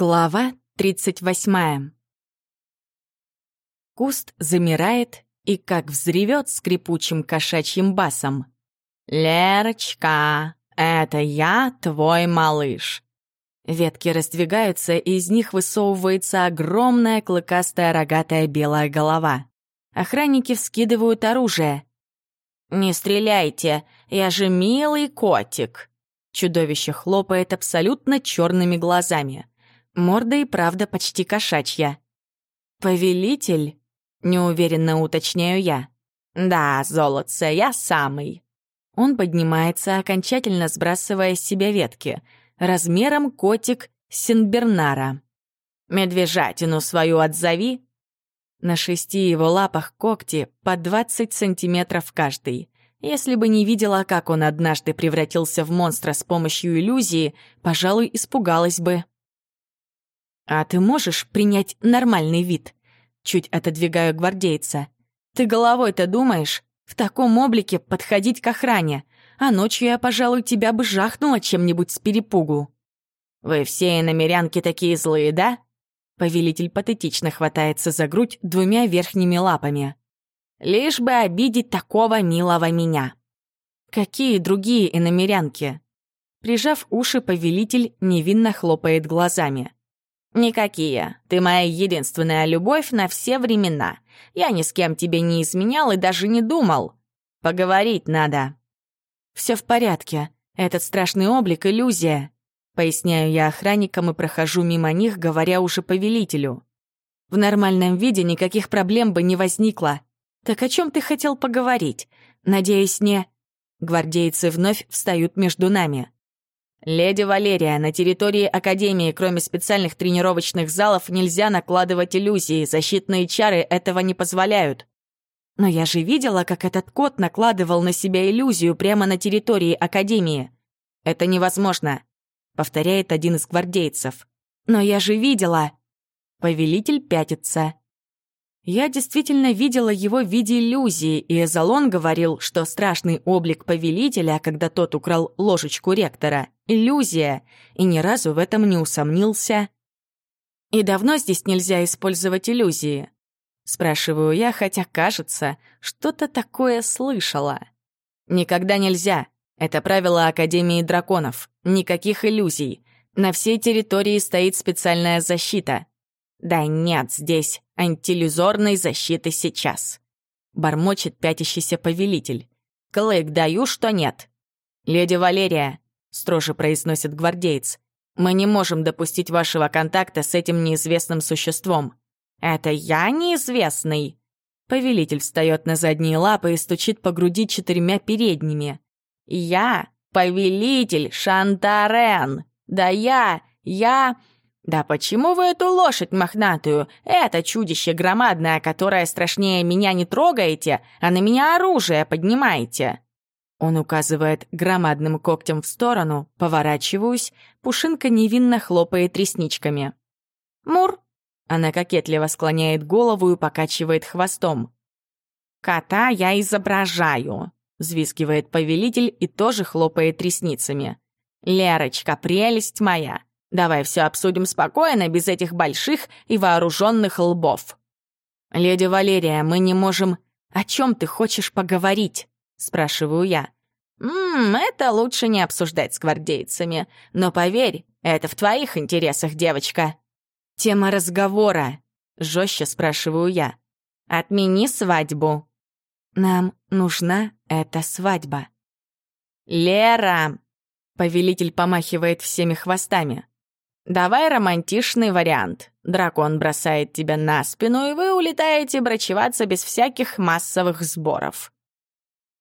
Глава 38. Куст замирает и как взревет скрипучим кошачьим басом. «Лерочка, это я, твой малыш!» Ветки раздвигаются, и из них высовывается огромная клыкастая рогатая белая голова. Охранники вскидывают оружие. «Не стреляйте, я же милый котик!» Чудовище хлопает абсолютно черными глазами. Морда и правда почти кошачья. «Повелитель?» — неуверенно уточняю я. «Да, золотце, я самый». Он поднимается, окончательно сбрасывая с себя ветки. Размером котик Синбернара. «Медвежатину свою отзови!» На шести его лапах когти по 20 сантиметров каждый. Если бы не видела, как он однажды превратился в монстра с помощью иллюзии, пожалуй, испугалась бы. «А ты можешь принять нормальный вид?» Чуть отодвигаю гвардейца. «Ты головой-то думаешь? В таком облике подходить к охране. А ночью я, пожалуй, тебя бы жахнула чем-нибудь с перепугу». «Вы все иномерянки такие злые, да?» Повелитель патетично хватается за грудь двумя верхними лапами. «Лишь бы обидеть такого милого меня». «Какие другие иномерянки?» Прижав уши, повелитель невинно хлопает глазами. «Никакие. Ты моя единственная любовь на все времена. Я ни с кем тебе не изменял и даже не думал. Поговорить надо». «Все в порядке. Этот страшный облик — иллюзия», — поясняю я охранникам и прохожу мимо них, говоря уже повелителю. «В нормальном виде никаких проблем бы не возникло. Так о чем ты хотел поговорить? Надеюсь, не...» Гвардейцы вновь встают между нами. «Леди Валерия, на территории Академии, кроме специальных тренировочных залов, нельзя накладывать иллюзии, защитные чары этого не позволяют». «Но я же видела, как этот кот накладывал на себя иллюзию прямо на территории Академии». «Это невозможно», — повторяет один из гвардейцев. «Но я же видела». Повелитель пятится. Я действительно видела его в виде иллюзии, и Эзолон говорил, что страшный облик повелителя, когда тот украл ложечку ректора — иллюзия, и ни разу в этом не усомнился. «И давно здесь нельзя использовать иллюзии?» Спрашиваю я, хотя, кажется, что-то такое слышала. «Никогда нельзя. Это правило Академии драконов. Никаких иллюзий. На всей территории стоит специальная защита. Да нет здесь антиллюзорной защиты сейчас. Бормочет пятящийся повелитель. Клык даю, что нет. Леди Валерия, строже произносит гвардеец, мы не можем допустить вашего контакта с этим неизвестным существом. Это я неизвестный? Повелитель встает на задние лапы и стучит по груди четырьмя передними. Я повелитель Шантарен. Да я, я... «Да почему вы эту лошадь мохнатую, это чудище громадное, которое страшнее меня не трогаете, а на меня оружие поднимаете?» Он указывает громадным когтем в сторону, поворачиваюсь, Пушинка невинно хлопает ресничками. «Мур!» Она кокетливо склоняет голову и покачивает хвостом. «Кота я изображаю!» — взвискивает повелитель и тоже хлопает ресницами. «Лерочка, прелесть моя! Давай все обсудим спокойно, без этих больших и вооруженных лбов. Леди Валерия, мы не можем... О чем ты хочешь поговорить? Спрашиваю я. «Ммм, это лучше не обсуждать с гвардейцами. Но поверь, это в твоих интересах, девочка». «Тема разговора», — жестче спрашиваю я. «Отмени свадьбу». «Нам нужна эта свадьба». «Лера!» — повелитель помахивает всеми хвостами. Давай романтичный вариант. Дракон бросает тебя на спину, и вы улетаете брачеваться без всяких массовых сборов.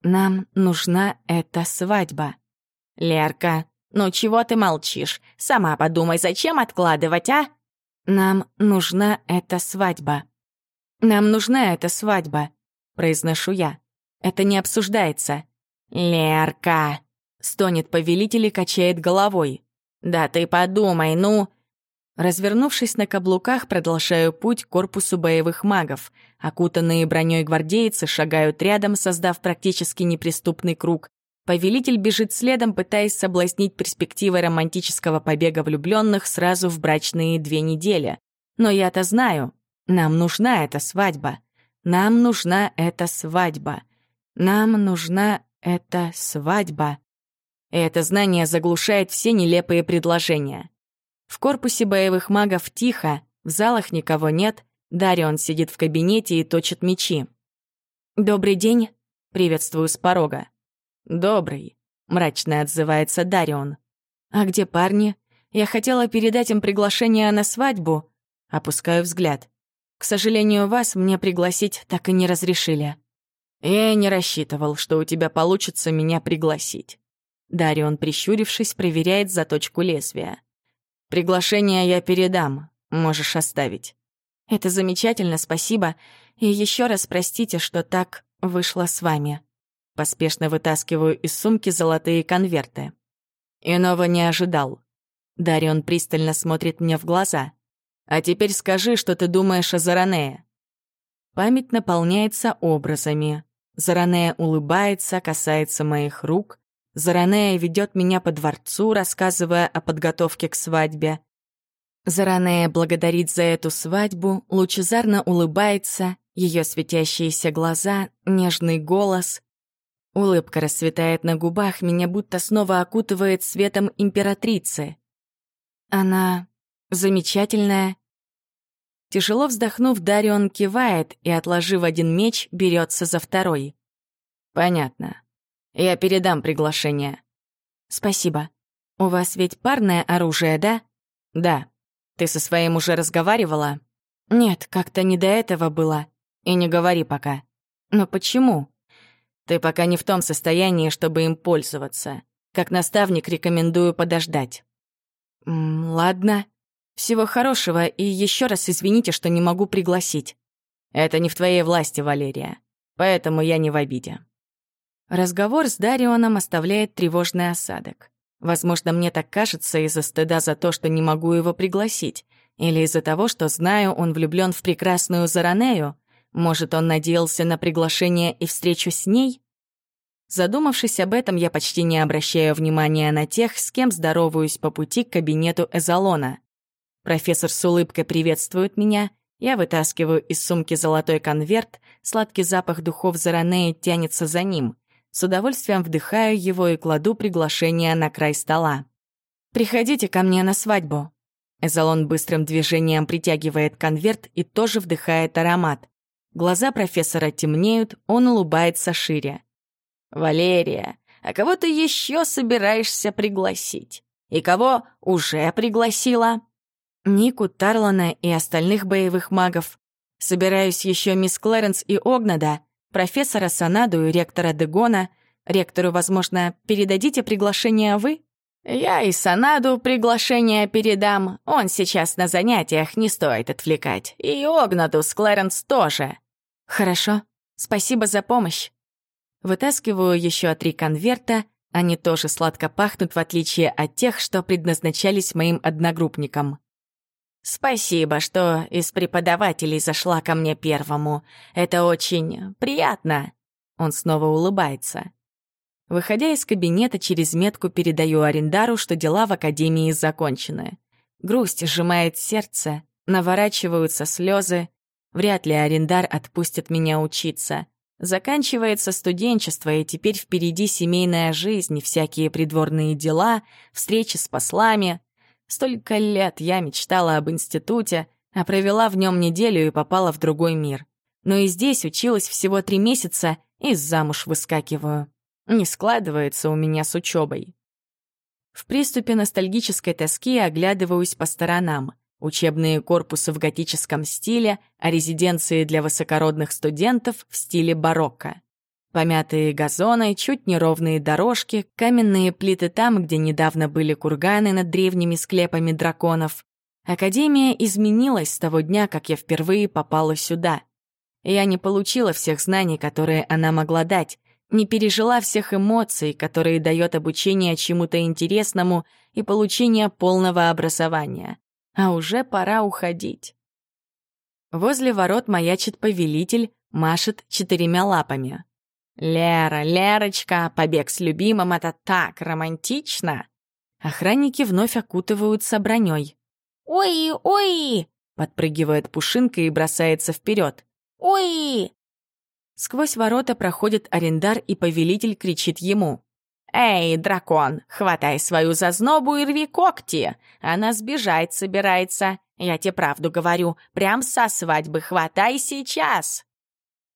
Нам нужна эта свадьба. Лерка, ну чего ты молчишь? Сама подумай, зачем откладывать, а? Нам нужна эта свадьба. Нам нужна эта свадьба, произношу я. Это не обсуждается. Лерка, стонет повелитель и качает головой. «Да ты подумай, ну...» Развернувшись на каблуках, продолжаю путь к корпусу боевых магов. Окутанные броней гвардейцы шагают рядом, создав практически неприступный круг. Повелитель бежит следом, пытаясь соблазнить перспективой романтического побега влюбленных сразу в брачные две недели. Но я-то знаю, нам нужна эта свадьба. Нам нужна эта свадьба. Нам нужна эта свадьба. И это знание заглушает все нелепые предложения. В корпусе боевых магов тихо, в залах никого нет, Дарион сидит в кабинете и точит мечи. «Добрый день», — приветствую с порога. «Добрый», — мрачно отзывается Дарион. «А где парни? Я хотела передать им приглашение на свадьбу». Опускаю взгляд. «К сожалению, вас мне пригласить так и не разрешили». «Я не рассчитывал, что у тебя получится меня пригласить». Дарион, прищурившись, проверяет заточку лезвия. «Приглашение я передам, можешь оставить». «Это замечательно, спасибо. И еще раз простите, что так вышло с вами». Поспешно вытаскиваю из сумки золотые конверты. Иного не ожидал. Дарион пристально смотрит мне в глаза. «А теперь скажи, что ты думаешь о Заранее». Память наполняется образами. Заранее улыбается, касается моих рук. Заранее ведет меня по дворцу, рассказывая о подготовке к свадьбе. Заранее благодарит за эту свадьбу, лучезарно улыбается, ее светящиеся глаза, нежный голос. Улыбка расцветает на губах, меня будто снова окутывает светом императрицы. Она замечательная. Тяжело вздохнув, Дарион кивает и, отложив один меч, берется за второй. «Понятно. Я передам приглашение». «Спасибо. У вас ведь парное оружие, да?» «Да. Ты со своим уже разговаривала?» «Нет, как-то не до этого было. И не говори пока». «Но почему?» «Ты пока не в том состоянии, чтобы им пользоваться. Как наставник рекомендую подождать». «Ладно. Всего хорошего, и еще раз извините, что не могу пригласить». «Это не в твоей власти, Валерия. Поэтому я не в обиде». Разговор с Дарионом оставляет тревожный осадок. Возможно, мне так кажется из-за стыда за то, что не могу его пригласить, или из-за того, что знаю, он влюблен в прекрасную Заранею. Может, он надеялся на приглашение и встречу с ней? Задумавшись об этом, я почти не обращаю внимания на тех, с кем здороваюсь по пути к кабинету Эзолона. Профессор с улыбкой приветствует меня, я вытаскиваю из сумки золотой конверт, сладкий запах духов Заранеи тянется за ним — с удовольствием вдыхаю его и кладу приглашение на край стола. «Приходите ко мне на свадьбу». Эзолон быстрым движением притягивает конверт и тоже вдыхает аромат. Глаза профессора темнеют, он улыбается шире. «Валерия, а кого ты еще собираешься пригласить? И кого уже пригласила?» Нику, Тарлана и остальных боевых магов. Собираюсь еще мисс Клэренс и Огнада, профессора Санаду и ректора Дегона. Ректору, возможно, передадите приглашение вы? Я и Санаду приглашение передам. Он сейчас на занятиях, не стоит отвлекать. И Огнаду с Клэренс тоже. Хорошо. Спасибо за помощь. Вытаскиваю еще три конверта. Они тоже сладко пахнут, в отличие от тех, что предназначались моим одногруппникам. Спасибо, что из преподавателей зашла ко мне первому. Это очень приятно. Он снова улыбается. Выходя из кабинета, через метку передаю арендару, что дела в академии закончены. Грусть сжимает сердце, наворачиваются слезы. Вряд ли арендар отпустит меня учиться. Заканчивается студенчество, и теперь впереди семейная жизнь, всякие придворные дела, встречи с послами, Столько лет я мечтала об институте, а провела в нем неделю и попала в другой мир. Но и здесь училась всего три месяца и замуж выскакиваю. Не складывается у меня с учебой. В приступе ностальгической тоски оглядываюсь по сторонам. Учебные корпусы в готическом стиле, а резиденции для высокородных студентов в стиле барокко. Помятые газоны, чуть неровные дорожки, каменные плиты там, где недавно были курганы над древними склепами драконов. Академия изменилась с того дня, как я впервые попала сюда. Я не получила всех знаний, которые она могла дать, не пережила всех эмоций, которые дает обучение чему-то интересному и получение полного образования. А уже пора уходить. Возле ворот маячит повелитель, машет четырьмя лапами. «Лера, Лерочка, побег с любимым — это так романтично!» Охранники вновь окутываются броней. «Ой, ой!» — подпрыгивает Пушинка и бросается вперед. «Ой!» Сквозь ворота проходит арендар, и повелитель кричит ему. «Эй, дракон, хватай свою зазнобу и рви когти! Она сбежать собирается. Я тебе правду говорю, прям со свадьбы хватай сейчас!»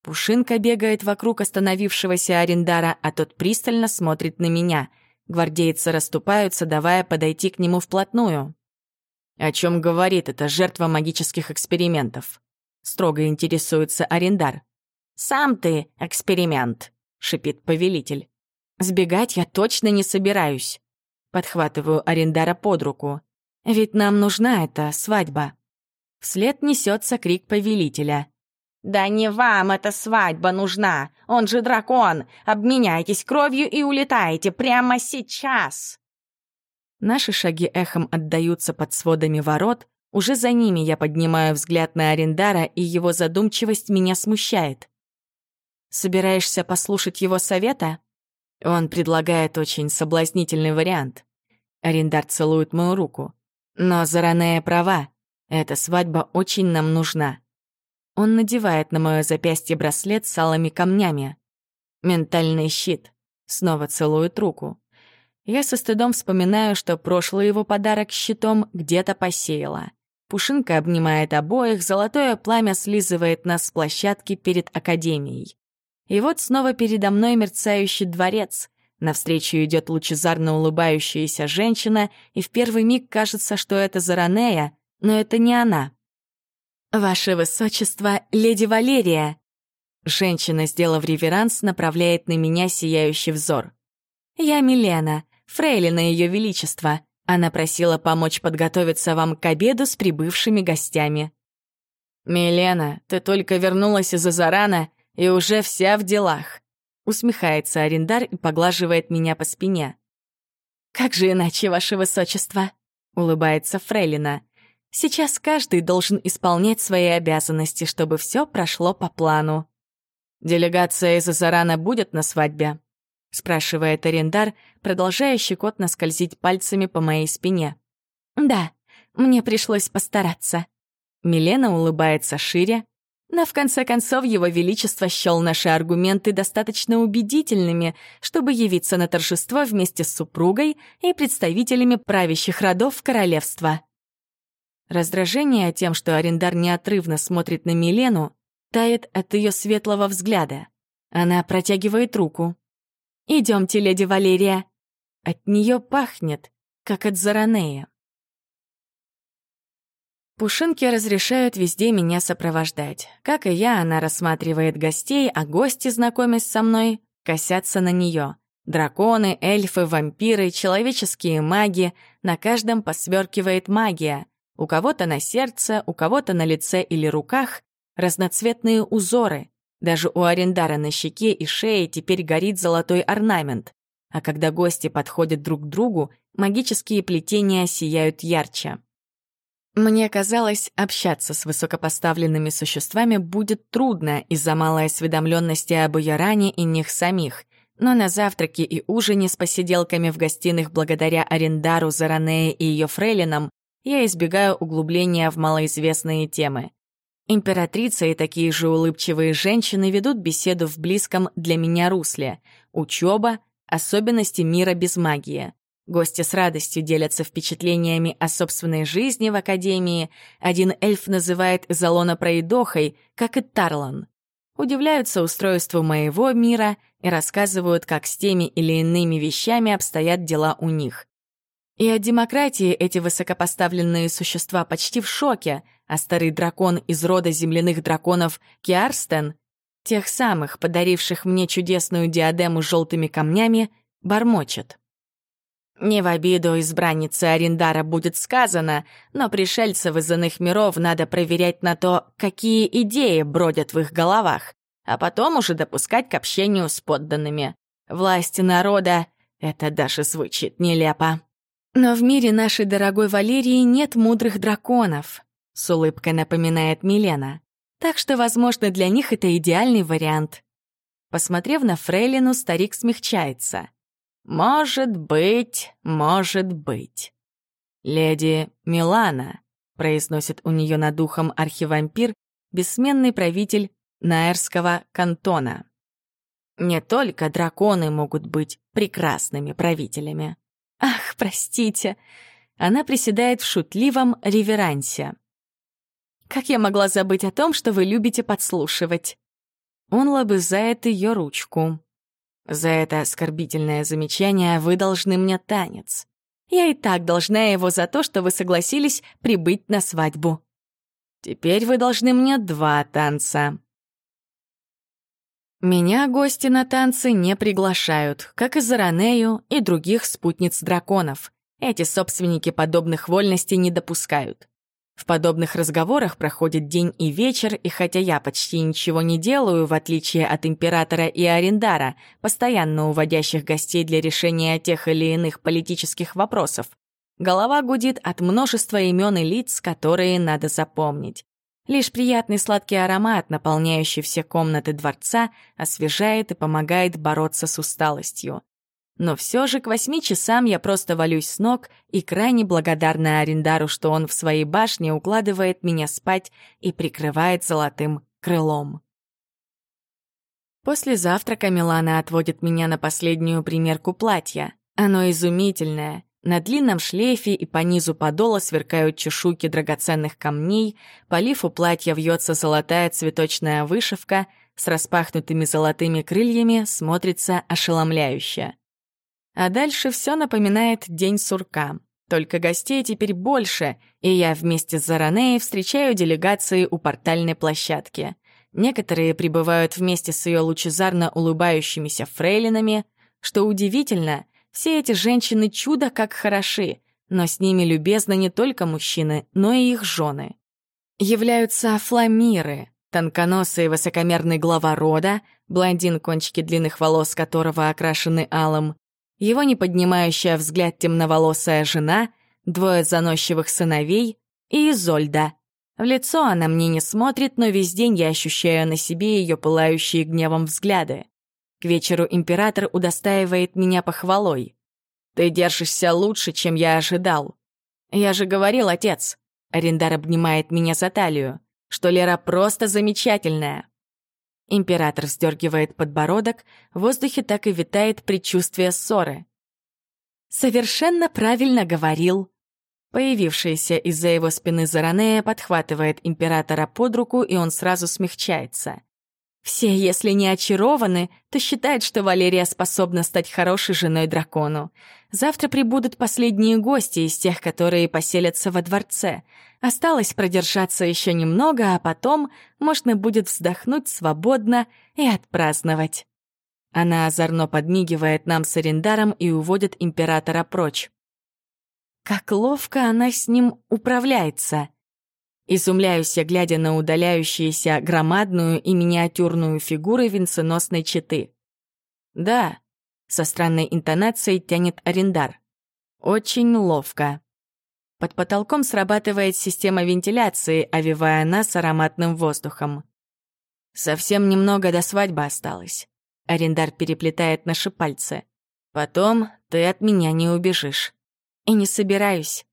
Пушинка бегает вокруг остановившегося арендара, а тот пристально смотрит на меня. Гвардейцы расступаются, давая подойти к нему вплотную. «О чем говорит эта жертва магических экспериментов?» Строго интересуется арендар. «Сам ты эксперимент», — шипит повелитель. «Сбегать я точно не собираюсь». Подхватываю арендара под руку. «Ведь нам нужна эта свадьба». Вслед несется крик повелителя. «Да не вам эта свадьба нужна! Он же дракон! Обменяйтесь кровью и улетаете прямо сейчас!» Наши шаги эхом отдаются под сводами ворот. Уже за ними я поднимаю взгляд на Арендара, и его задумчивость меня смущает. Собираешься послушать его совета? Он предлагает очень соблазнительный вариант. Арендар целует мою руку. Но Заранея права. Эта свадьба очень нам нужна. Он надевает на мое запястье браслет с алыми камнями. Ментальный щит. Снова целует руку. Я со стыдом вспоминаю, что прошлый его подарок щитом где-то посеяла. Пушинка обнимает обоих, золотое пламя слизывает нас с площадки перед Академией. И вот снова передо мной мерцающий дворец. Навстречу идет лучезарно улыбающаяся женщина, и в первый миг кажется, что это Заранея, но это не она. «Ваше Высочество, леди Валерия!» Женщина, сделав реверанс, направляет на меня сияющий взор. «Я Милена, фрейлина Ее Величества. Она просила помочь подготовиться вам к обеду с прибывшими гостями». «Милена, ты только вернулась из Азарана и уже вся в делах», — усмехается арендар и поглаживает меня по спине. «Как же иначе, ваше высочество?» — улыбается Фрейлина. «Сейчас каждый должен исполнять свои обязанности, чтобы все прошло по плану». «Делегация из Азарана будет на свадьбе?» — спрашивает арендар, продолжая щекотно скользить пальцами по моей спине. «Да, мне пришлось постараться». Милена улыбается шире, но в конце концов его величество счел наши аргументы достаточно убедительными, чтобы явиться на торжество вместе с супругой и представителями правящих родов королевства. Раздражение тем, что арендар неотрывно смотрит на Милену, тает от ее светлого взгляда. Она протягивает руку. «Идемте, леди Валерия». От нее пахнет, как от Заранея. Пушинки разрешают везде меня сопровождать. Как и я, она рассматривает гостей, а гости, знакомясь со мной, косятся на нее. Драконы, эльфы, вампиры, человеческие маги, на каждом посверкивает магия. У кого-то на сердце, у кого-то на лице или руках разноцветные узоры. Даже у арендара на щеке и шее теперь горит золотой орнамент. А когда гости подходят друг к другу, магические плетения сияют ярче. Мне казалось, общаться с высокопоставленными существами будет трудно из-за малой осведомленности об Яране и них самих, но на завтраке и ужине с посиделками в гостиных благодаря Арендару, Заранее и ее фрейлинам я избегаю углубления в малоизвестные темы. Императрица и такие же улыбчивые женщины ведут беседу в близком для меня русле — учеба, особенности мира без магии. Гости с радостью делятся впечатлениями о собственной жизни в Академии. Один эльф называет Залона проидохой, как и Тарлан. Удивляются устройству моего мира и рассказывают, как с теми или иными вещами обстоят дела у них. И о демократии эти высокопоставленные существа почти в шоке, а старый дракон из рода земляных драконов Киарстен, тех самых, подаривших мне чудесную диадему с желтыми камнями, бормочет. Не в обиду избраннице Арендара будет сказано, но пришельцев из иных миров надо проверять на то, какие идеи бродят в их головах, а потом уже допускать к общению с подданными. Власть народа — это даже звучит нелепо. Но в мире нашей дорогой Валерии нет мудрых драконов, с улыбкой напоминает Милена. Так что, возможно, для них это идеальный вариант. Посмотрев на Фрейлину, старик смягчается. «Может быть, может быть». «Леди Милана», — произносит у нее над ухом архивампир, бессменный правитель Наэрского кантона. Не только драконы могут быть прекрасными правителями. Ах, простите. Она приседает в шутливом реверансе. Как я могла забыть о том, что вы любите подслушивать? Он лобызает ее ручку. За это оскорбительное замечание вы должны мне танец. Я и так должна его за то, что вы согласились прибыть на свадьбу. Теперь вы должны мне два танца. Меня гости на танцы не приглашают, как и Заранею и других спутниц драконов. Эти собственники подобных вольностей не допускают. В подобных разговорах проходит день и вечер, и хотя я почти ничего не делаю, в отличие от императора и арендара, постоянно уводящих гостей для решения тех или иных политических вопросов, голова гудит от множества имен и лиц, которые надо запомнить. Лишь приятный сладкий аромат, наполняющий все комнаты дворца, освежает и помогает бороться с усталостью. Но все же к восьми часам я просто валюсь с ног и крайне благодарна Арендару, что он в своей башне укладывает меня спать и прикрывает золотым крылом. После завтрака Милана отводит меня на последнюю примерку платья. Оно изумительное, на длинном шлейфе и по низу подола сверкают чешуйки драгоценных камней, по лифу платья вьется золотая цветочная вышивка, с распахнутыми золотыми крыльями смотрится ошеломляюще. А дальше все напоминает день сурка. Только гостей теперь больше, и я вместе с Заранеей встречаю делегации у портальной площадки. Некоторые прибывают вместе с ее лучезарно улыбающимися фрейлинами. Что удивительно, все эти женщины чудо как хороши, но с ними любезны не только мужчины, но и их жены. Являются фламиры, тонконосый высокомерный глава рода, блондин, кончики длинных волос которого окрашены алым, его не поднимающая взгляд темноволосая жена, двое заносчивых сыновей и Изольда. В лицо она мне не смотрит, но весь день я ощущаю на себе ее пылающие гневом взгляды. К вечеру император удостаивает меня похвалой. «Ты держишься лучше, чем я ожидал». «Я же говорил, отец», — Арендар обнимает меня за талию, «что Лера просто замечательная». Император вздергивает подбородок, в воздухе так и витает предчувствие ссоры. «Совершенно правильно говорил». Появившаяся из-за его спины Заранея подхватывает императора под руку, и он сразу смягчается. Все, если не очарованы, то считают, что Валерия способна стать хорошей женой дракону. Завтра прибудут последние гости из тех, которые поселятся во дворце. Осталось продержаться еще немного, а потом можно будет вздохнуть свободно и отпраздновать. Она озорно подмигивает нам с Арендаром и уводит императора прочь. Как ловко она с ним управляется — Изумляюсь я, глядя на удаляющуюся громадную и миниатюрную фигуры венценосной четы. «Да», — со странной интонацией тянет арендар. «Очень ловко». Под потолком срабатывает система вентиляции, овивая нас ароматным воздухом. «Совсем немного до свадьбы осталось». Арендар переплетает наши пальцы. «Потом ты от меня не убежишь». «И не собираюсь».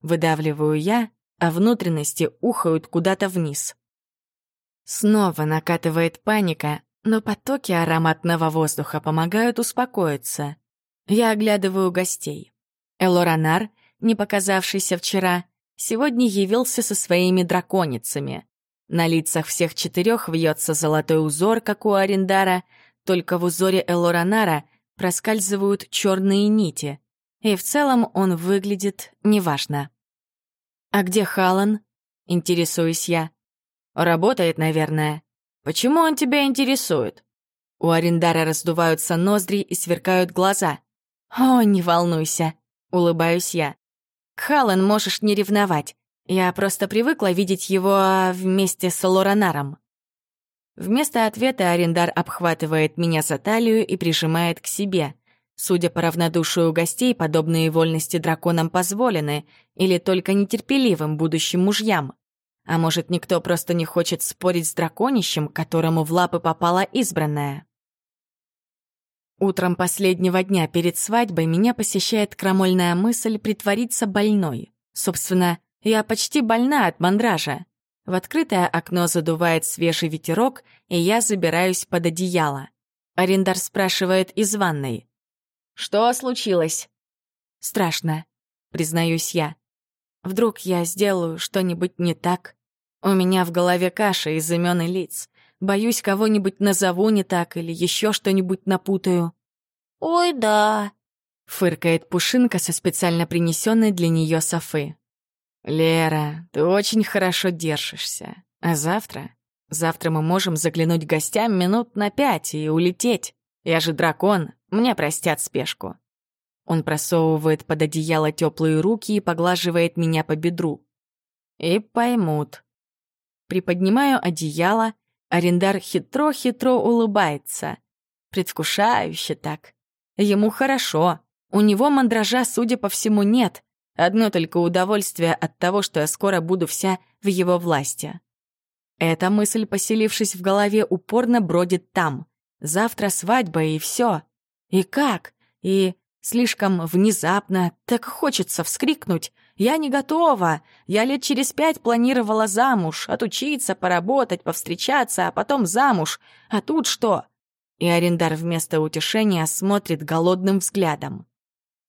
Выдавливаю я, а внутренности ухают куда-то вниз. Снова накатывает паника, но потоки ароматного воздуха помогают успокоиться. Я оглядываю гостей. Элоранар, не показавшийся вчера, сегодня явился со своими драконицами. На лицах всех четырех вьется золотой узор, как у Арендара, только в узоре Элоранара проскальзывают черные нити, и в целом он выглядит неважно. «А где Халан?» — интересуюсь я. «Работает, наверное. Почему он тебя интересует?» У Арендара раздуваются ноздри и сверкают глаза. «О, не волнуйся», — улыбаюсь я. «К Халан можешь не ревновать. Я просто привыкла видеть его вместе с Лоранаром». Вместо ответа Арендар обхватывает меня за талию и прижимает к себе — Судя по равнодушию гостей, подобные вольности драконам позволены, или только нетерпеливым будущим мужьям. А может, никто просто не хочет спорить с драконищем, которому в лапы попала избранная? Утром последнего дня перед свадьбой меня посещает крамольная мысль притвориться больной. Собственно, я почти больна от мандража. В открытое окно задувает свежий ветерок, и я забираюсь под одеяло. Арендар спрашивает из ванной. «Что случилось?» «Страшно», — признаюсь я. «Вдруг я сделаю что-нибудь не так? У меня в голове каша из имен и лиц. Боюсь, кого-нибудь назову не так или еще что-нибудь напутаю». «Ой, да», — фыркает Пушинка со специально принесенной для нее софы. «Лера, ты очень хорошо держишься. А завтра? Завтра мы можем заглянуть гостям минут на пять и улететь. Я же дракон, мне простят спешку». Он просовывает под одеяло теплые руки и поглаживает меня по бедру. И поймут. Приподнимаю одеяло, арендар хитро-хитро улыбается. Предвкушающе так. Ему хорошо. У него мандража, судя по всему, нет. Одно только удовольствие от того, что я скоро буду вся в его власти. Эта мысль, поселившись в голове, упорно бродит там. Завтра свадьба и все. И как? И слишком внезапно, так хочется вскрикнуть. Я не готова. Я лет через пять планировала замуж, отучиться, поработать, повстречаться, а потом замуж. А тут что? И арендар вместо утешения смотрит голодным взглядом.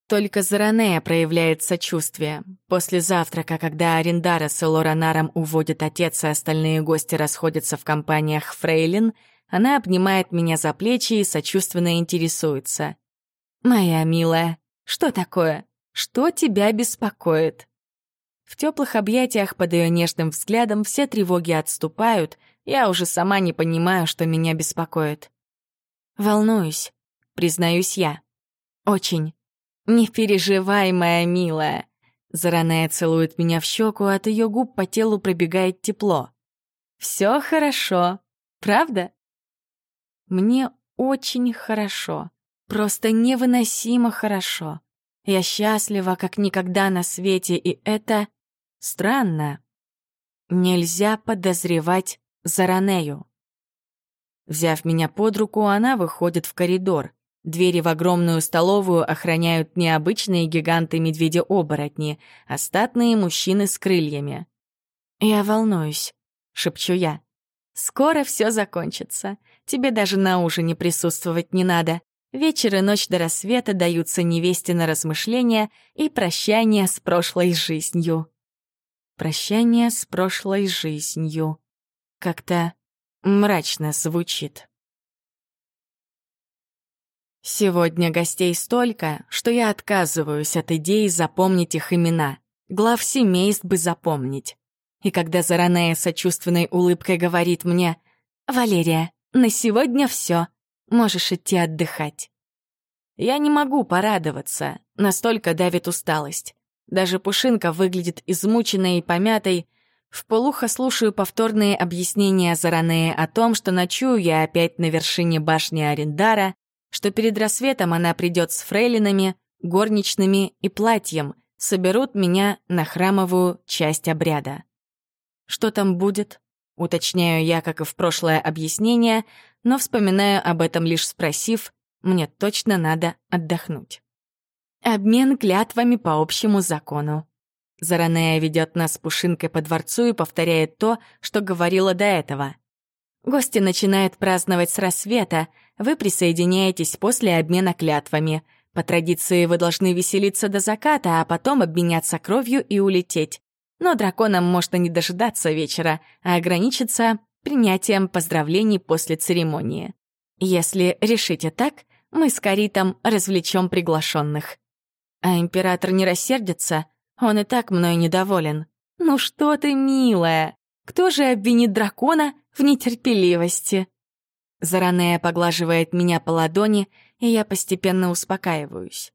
Только Заранея проявляет сочувствие. После завтрака, когда Арендара с Элоранаром уводят отец, и остальные гости расходятся в компаниях Фрейлин, она обнимает меня за плечи и сочувственно интересуется. «Моя милая, что такое? Что тебя беспокоит?» В теплых объятиях под ее нежным взглядом все тревоги отступают, я уже сама не понимаю, что меня беспокоит. Волнуюсь, признаюсь я. Очень. «Не переживай, моя милая!» Заранее целует меня в щеку, от ее губ по телу пробегает тепло. «Все хорошо, правда?» Мне очень хорошо, просто невыносимо хорошо. Я счастлива, как никогда на свете, и это странно. Нельзя подозревать Заранею. Взяв меня под руку, она выходит в коридор. Двери в огромную столовую охраняют не обычные гиганты-медведи-оборотни, а мужчины с крыльями. «Я волнуюсь», — шепчу я. «Скоро все закончится. Тебе даже на ужине присутствовать не надо. Вечер и ночь до рассвета даются невесте на размышления и прощание с прошлой жизнью». «Прощание с прошлой жизнью». Как-то мрачно звучит. Сегодня гостей столько, что я отказываюсь от идеи запомнить их имена. Глав семейств бы запомнить. И когда Заранея сочувственной улыбкой говорит мне «Валерия, на сегодня все, можешь идти отдыхать». Я не могу порадоваться, настолько давит усталость. Даже Пушинка выглядит измученной и помятой. В полухо слушаю повторные объяснения Заранеи о том, что ночую я опять на вершине башни Арендара, что перед рассветом она придет с фрейлинами, горничными и платьем, соберут меня на храмовую часть обряда. Что там будет? Уточняю я, как и в прошлое объяснение, но вспоминаю об этом лишь спросив, мне точно надо отдохнуть. Обмен клятвами по общему закону. Заранея ведет нас Пушинкой по дворцу и повторяет то, что говорила до этого. Гости начинают праздновать с рассвета, вы присоединяетесь после обмена клятвами. По традиции вы должны веселиться до заката, а потом обменяться кровью и улететь. Но драконам можно не дожидаться вечера, а ограничиться принятием поздравлений после церемонии. Если решите так, мы с Каритом развлечем приглашенных. А император не рассердится, он и так мной недоволен. Ну что ты, милая, кто же обвинит дракона в нетерпеливости? Заранее поглаживает меня по ладони, и я постепенно успокаиваюсь.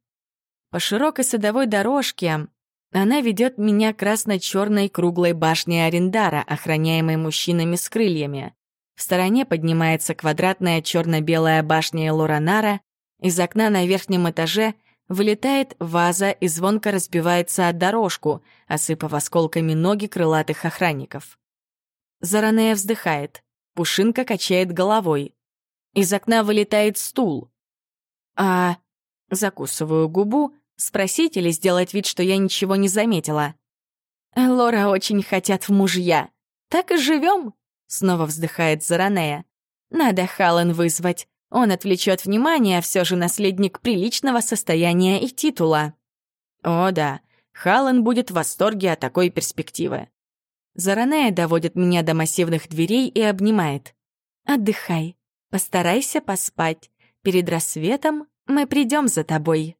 По широкой садовой дорожке она ведет меня к красно-черной круглой башне Арендара, охраняемой мужчинами с крыльями. В стороне поднимается квадратная черно-белая башня Лоранара. Из окна на верхнем этаже вылетает ваза и звонко разбивается о дорожку, осыпав осколками ноги крылатых охранников. Заранее вздыхает. Пушинка качает головой. Из окна вылетает стул. А... Закусываю губу, спросить или сделать вид, что я ничего не заметила. Лора очень хотят в мужья. Так и живем. Снова вздыхает Заранея. Надо Халан вызвать. Он отвлечет внимание, а все же наследник приличного состояния и титула. О да, Халан будет в восторге от такой перспективы. Заранея доводит меня до массивных дверей и обнимает. «Отдыхай, постарайся поспать. Перед рассветом мы придем за тобой».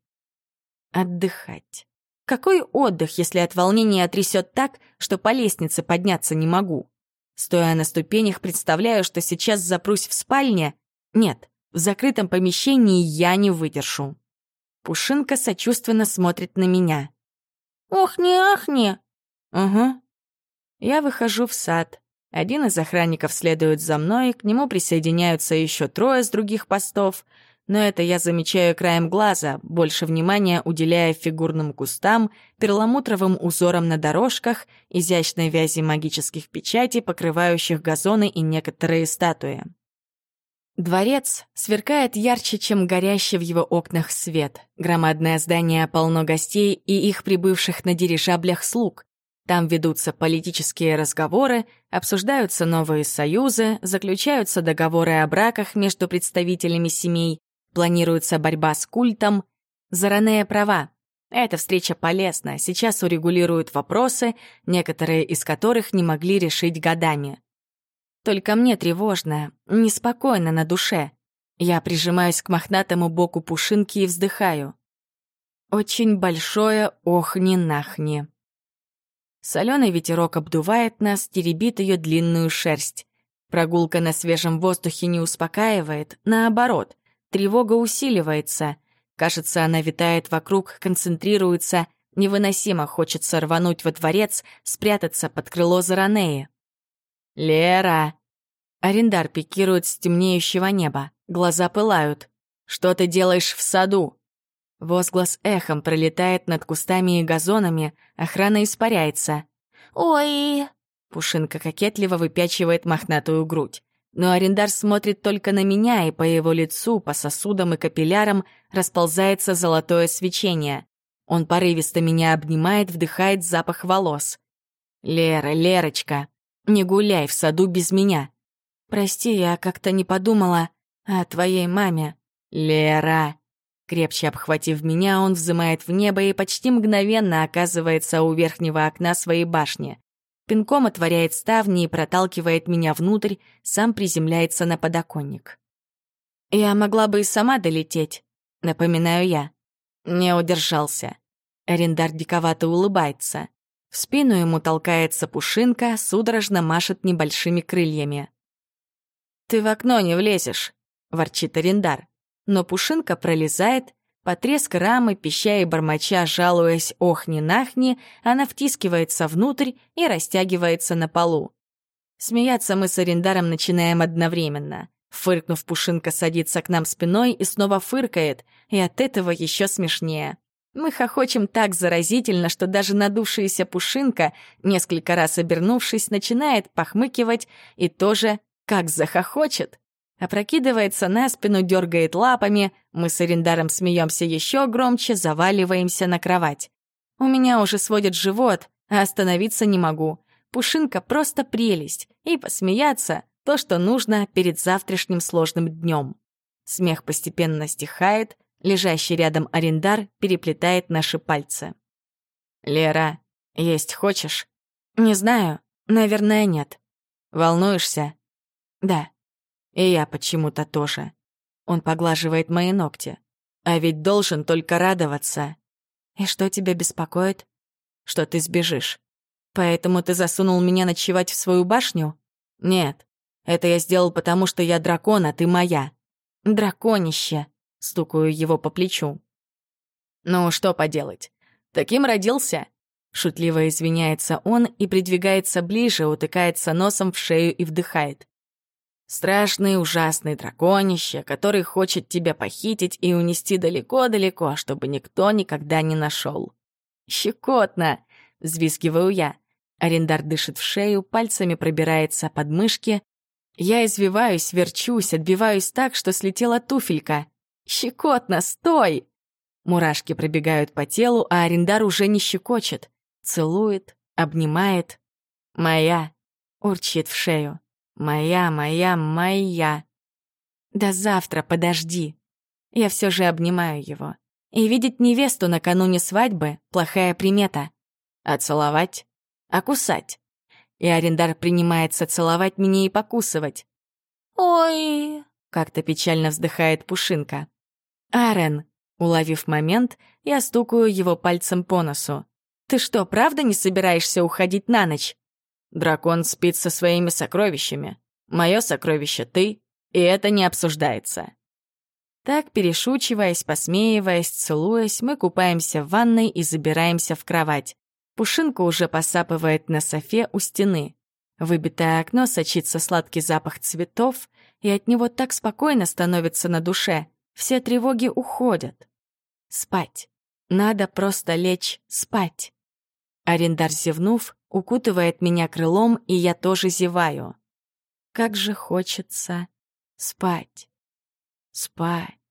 Отдыхать. Какой отдых, если от волнения трясет так, что по лестнице подняться не могу? Стоя на ступенях, представляю, что сейчас запрусь в спальне. Нет, в закрытом помещении я не выдержу. Пушинка сочувственно смотрит на меня. «Охни, ахни!» «Угу». Я выхожу в сад. Один из охранников следует за мной, к нему присоединяются еще трое с других постов, но это я замечаю краем глаза, больше внимания уделяя фигурным кустам, перламутровым узорам на дорожках, изящной вязи магических печатей, покрывающих газоны и некоторые статуи. Дворец сверкает ярче, чем горящий в его окнах свет. Громадное здание полно гостей и их прибывших на дирижаблях слуг. Там ведутся политические разговоры, обсуждаются новые союзы, заключаются договоры о браках между представителями семей, планируется борьба с культом. Заранее права. Эта встреча полезна, сейчас урегулируют вопросы, некоторые из которых не могли решить годами. Только мне тревожно, неспокойно на душе. Я прижимаюсь к мохнатому боку пушинки и вздыхаю. Очень большое охни-нахни. Соленый ветерок обдувает нас, теребит ее длинную шерсть. Прогулка на свежем воздухе не успокаивает, наоборот, тревога усиливается. Кажется, она витает вокруг, концентрируется, невыносимо хочется рвануть во дворец, спрятаться под крыло Заранеи. «Лера!» Арендар пикирует с темнеющего неба. Глаза пылают. «Что ты делаешь в саду?» Возглас эхом пролетает над кустами и газонами, охрана испаряется. «Ой!» Пушинка кокетливо выпячивает мохнатую грудь. Но арендар смотрит только на меня, и по его лицу, по сосудам и капиллярам расползается золотое свечение. Он порывисто меня обнимает, вдыхает запах волос. «Лера, Лерочка!» Не гуляй в саду без меня. Прости, я как-то не подумала о твоей маме. Лера. Крепче обхватив меня, он взымает в небо и почти мгновенно оказывается у верхнего окна своей башни. Пинком отворяет ставни и проталкивает меня внутрь, сам приземляется на подоконник. «Я могла бы и сама долететь», — напоминаю я. Не удержался. Арендар диковато улыбается. В спину ему толкается пушинка, судорожно машет небольшими крыльями. «Ты в окно не влезешь», — ворчит арендар. Но пушинка пролезает, потреск рамы, пища и бормоча, жалуясь охни-нахни, она втискивается внутрь и растягивается на полу. Смеяться мы с арендаром начинаем одновременно. Фыркнув, Пушинка садится к нам спиной и снова фыркает, и от этого еще смешнее. Мы хохочем так заразительно, что даже надувшаяся пушинка, несколько раз обернувшись, начинает похмыкивать и тоже как захохочет. Опрокидывается на спину, дергает лапами, мы с арендаром смеемся еще громче, заваливаемся на кровать. У меня уже сводит живот, а остановиться не могу. Пушинка просто прелесть, и посмеяться — то, что нужно перед завтрашним сложным днем. Смех постепенно стихает, Лежащий рядом арендар переплетает наши пальцы. «Лера, есть хочешь?» «Не знаю. Наверное, нет». «Волнуешься?» «Да». «И я почему-то тоже». Он поглаживает мои ногти. «А ведь должен только радоваться». «И что тебя беспокоит?» «Что ты сбежишь. Поэтому ты засунул меня ночевать в свою башню?» «Нет. Это я сделал потому, что я дракон, а ты моя». «Драконище», Стукаю его по плечу. «Ну, что поделать? Таким родился?» Шутливо извиняется он и придвигается ближе, утыкается носом в шею и вдыхает. Страшный, ужасный драконище, который хочет тебя похитить и унести далеко-далеко, чтобы никто никогда не нашел. «Щекотно!» — взвизгиваю я. Арендар дышит в шею, пальцами пробирается под мышки. Я извиваюсь, верчусь, отбиваюсь так, что слетела туфелька. Щекотно, стой! Мурашки пробегают по телу, а арендар уже не щекочет. Целует, обнимает. «Моя!» — урчит в шею. «Моя, моя, моя!» «До завтра, подожди!» Я все же обнимаю его. И видеть невесту накануне свадьбы — плохая примета. А целовать? А кусать? И арендар принимается целовать меня и покусывать. «Ой!» — как-то печально вздыхает Пушинка. «Арен!» — уловив момент, я стукаю его пальцем по носу. «Ты что, правда не собираешься уходить на ночь?» «Дракон спит со своими сокровищами. Мое сокровище — ты, и это не обсуждается». Так, перешучиваясь, посмеиваясь, целуясь, мы купаемся в ванной и забираемся в кровать. Пушинка уже посапывает на софе у стены. Выбитое окно сочится сладкий запах цветов, и от него так спокойно становится на душе. Все тревоги уходят. Спать. Надо просто лечь спать. Арендар, зевнув, укутывает меня крылом, и я тоже зеваю. Как же хочется спать, спать.